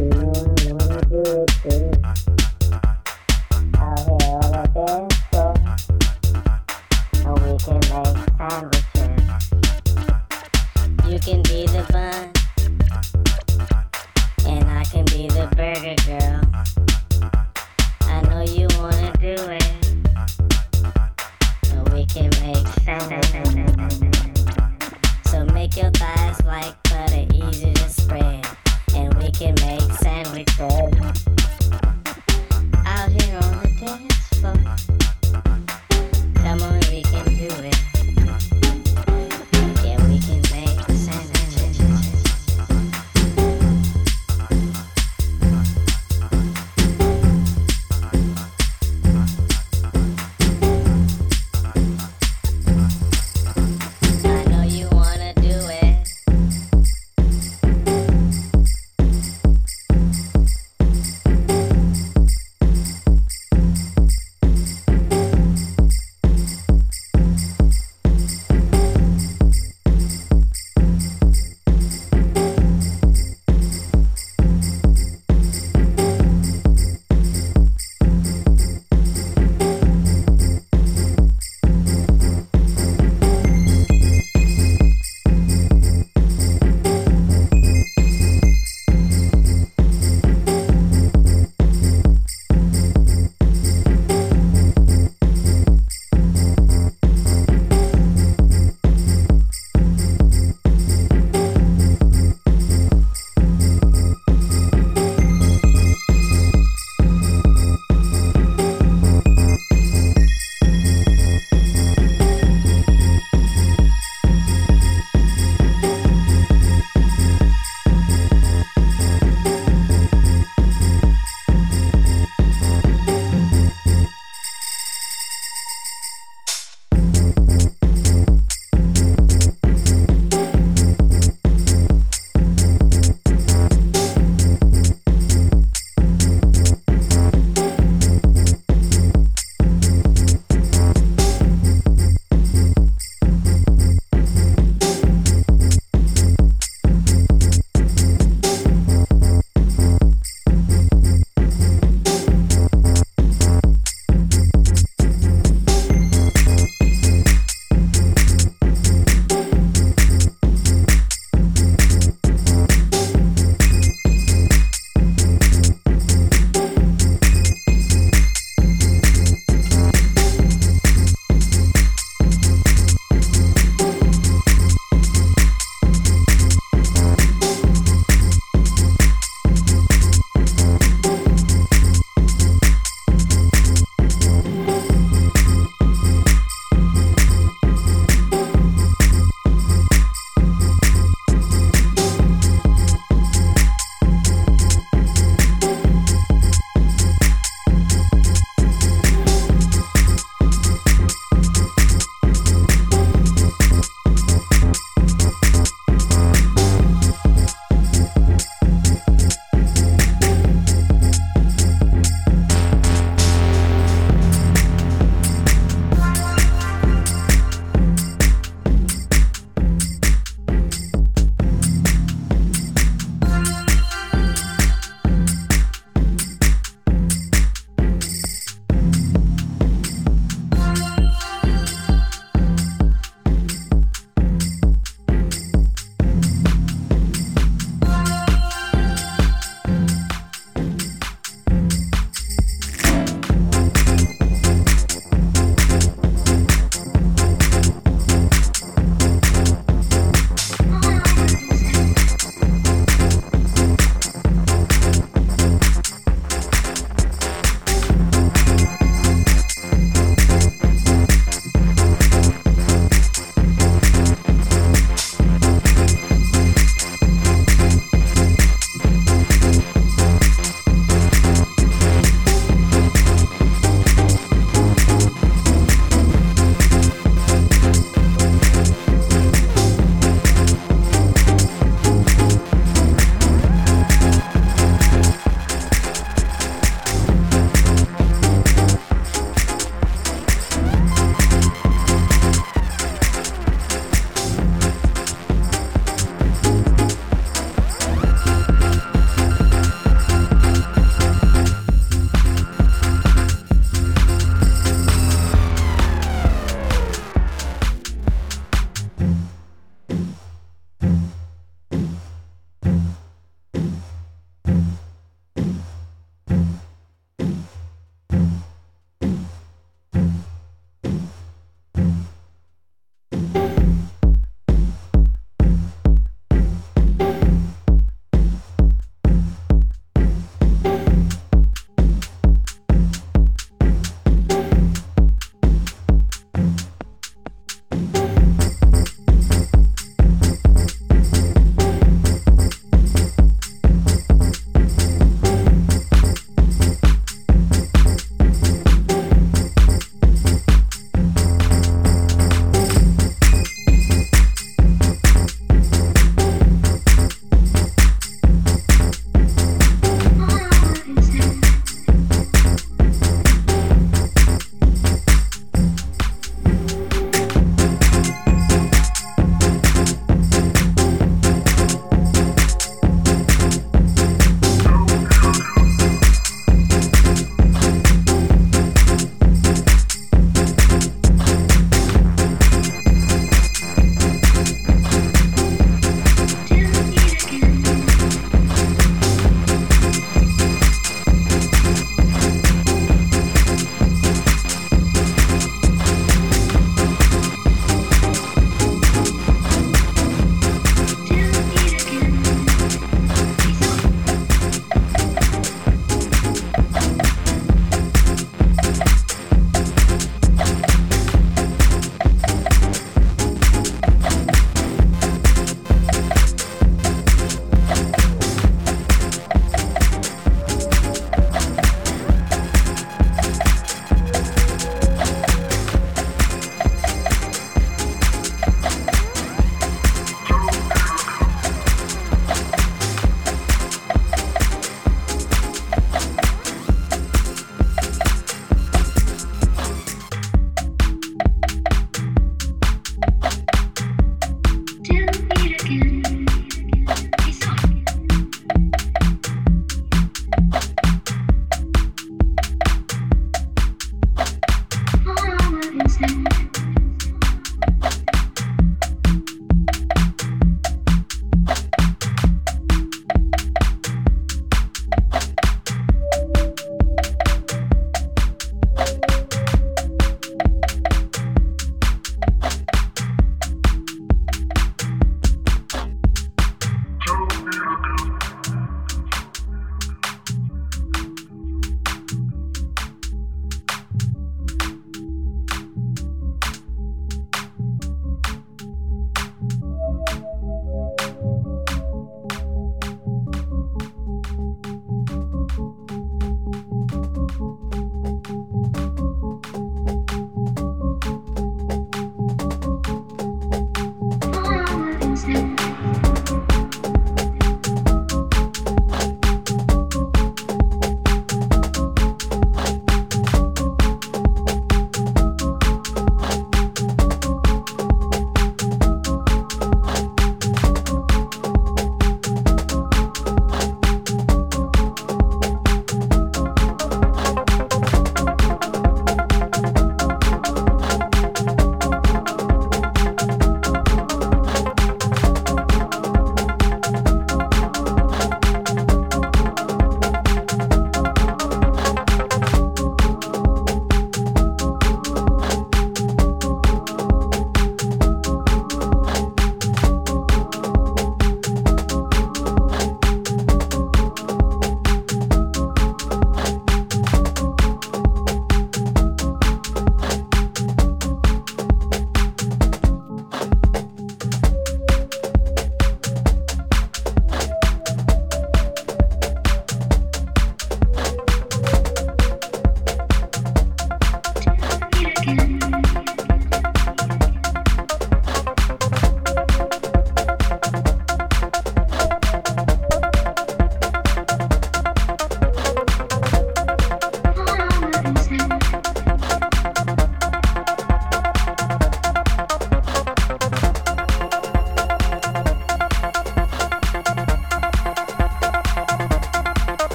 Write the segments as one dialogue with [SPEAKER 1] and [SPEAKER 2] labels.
[SPEAKER 1] You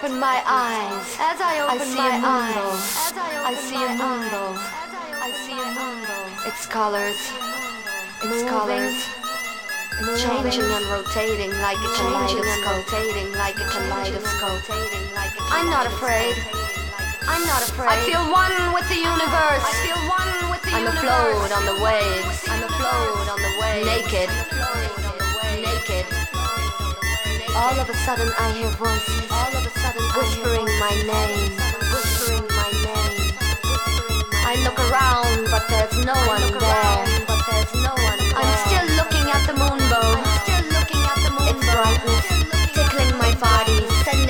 [SPEAKER 2] open my eyes, as I open I my eyes, I see a mundo. I see a mundo. Its colors, its colors. Changing and rotating like a kaleidoscope. Rotating like a kaleidoscope. I'm not afraid. I'm not afraid. I feel one with the universe. I feel one with the I'm universe. afloat on the waves. I'm afloat on the waves. Naked. Naked. All of a sudden I hear voices. All of a sudden whispering my name. Whispering my name. I look around, but there's no one there. But there's no one. I'm still looking at the moonbow. I'm still looking at the moonbow. Its brightness tickling my body, sending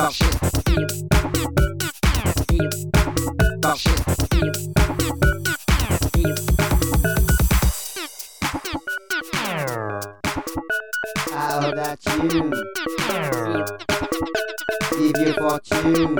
[SPEAKER 2] How
[SPEAKER 3] about you? Leave your fortune.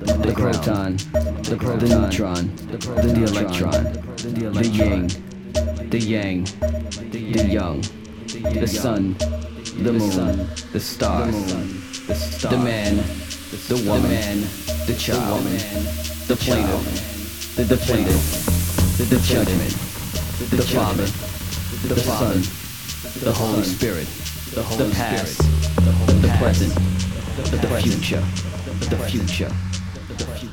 [SPEAKER 3] the proton, the neutron, the electron, the yin, the yang, the young, the sun, the moon, the stars, the man, the woman, the child, the plaintiff, the defendant, the judgment, the Father, the Son, the Holy Spirit, the past, the present, the future, the future. The future.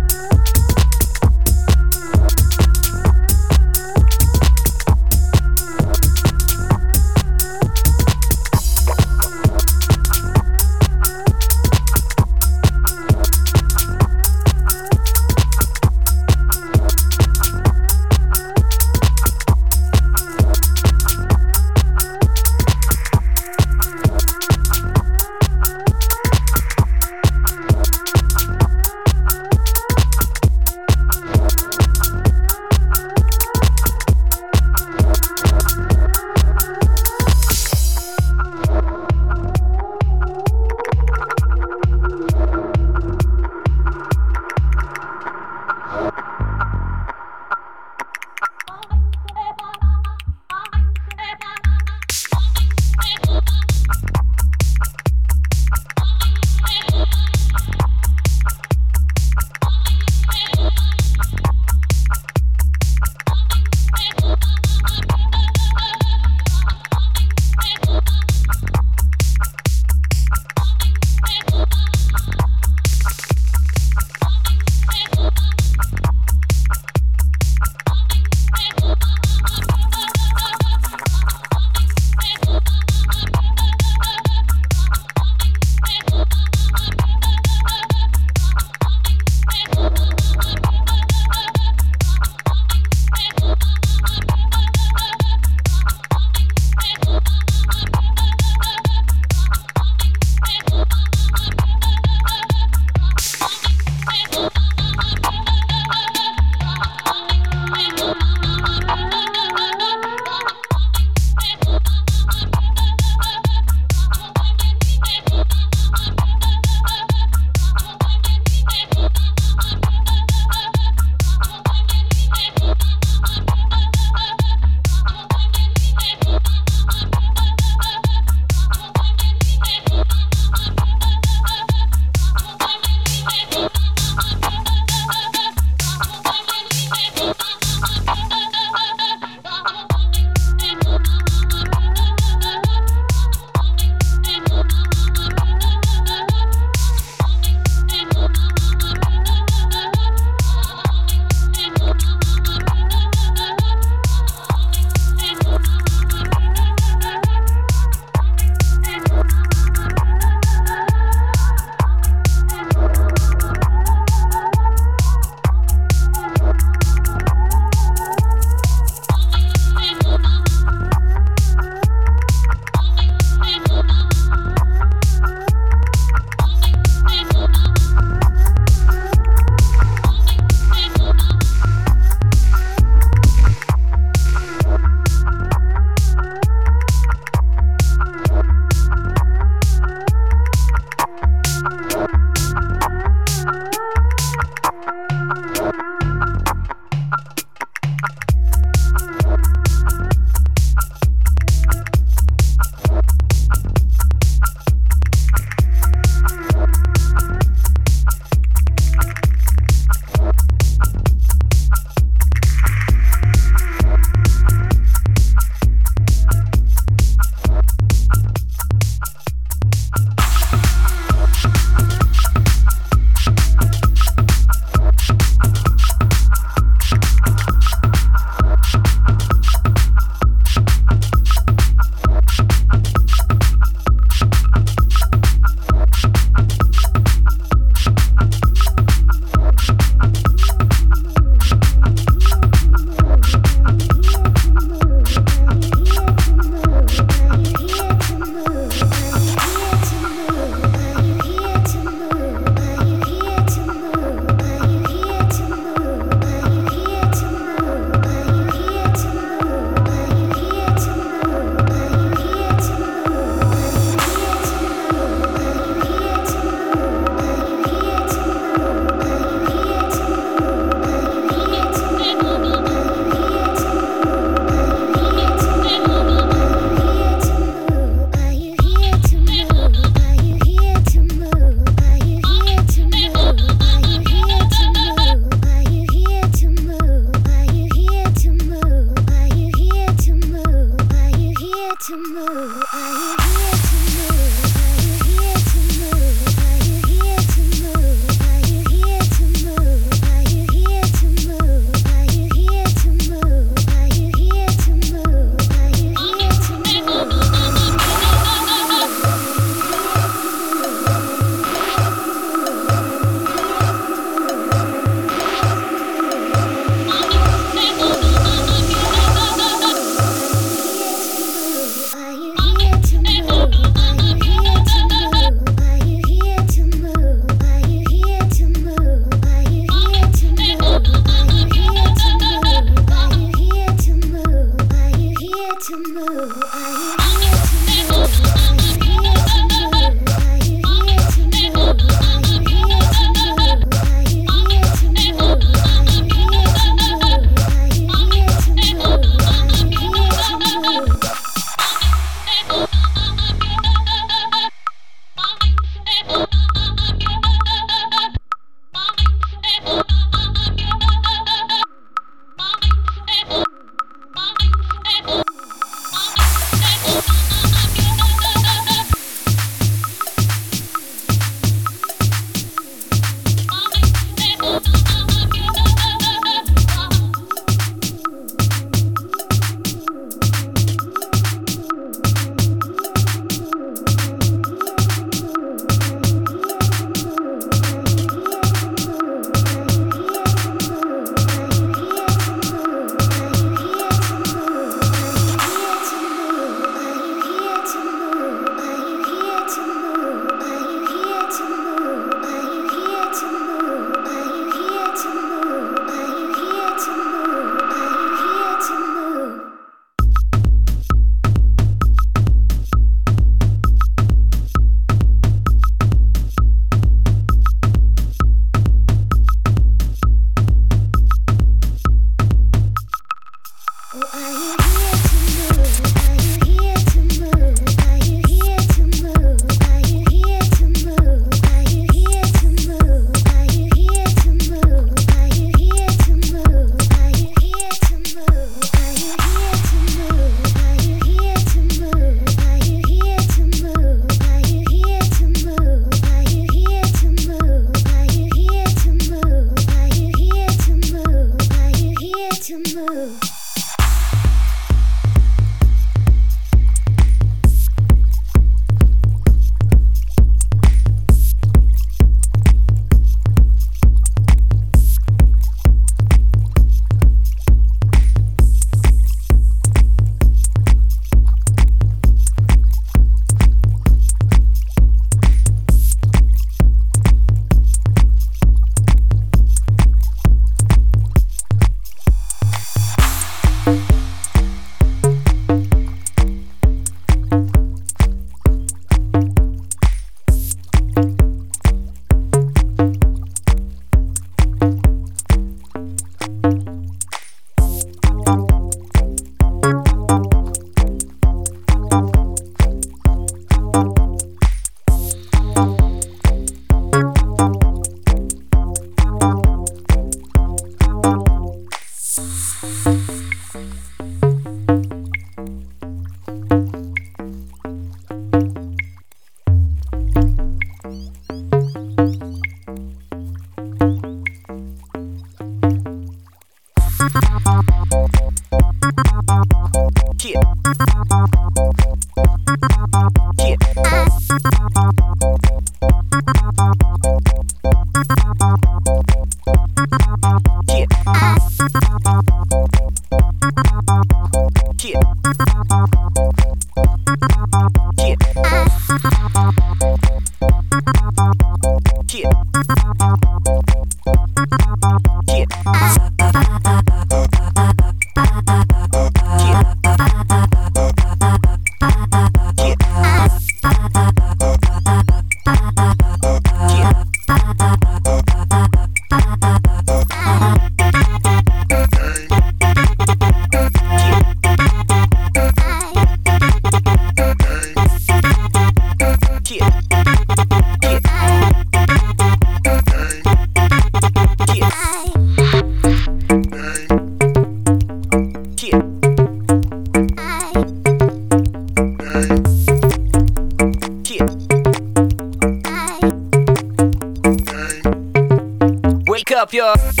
[SPEAKER 3] Up your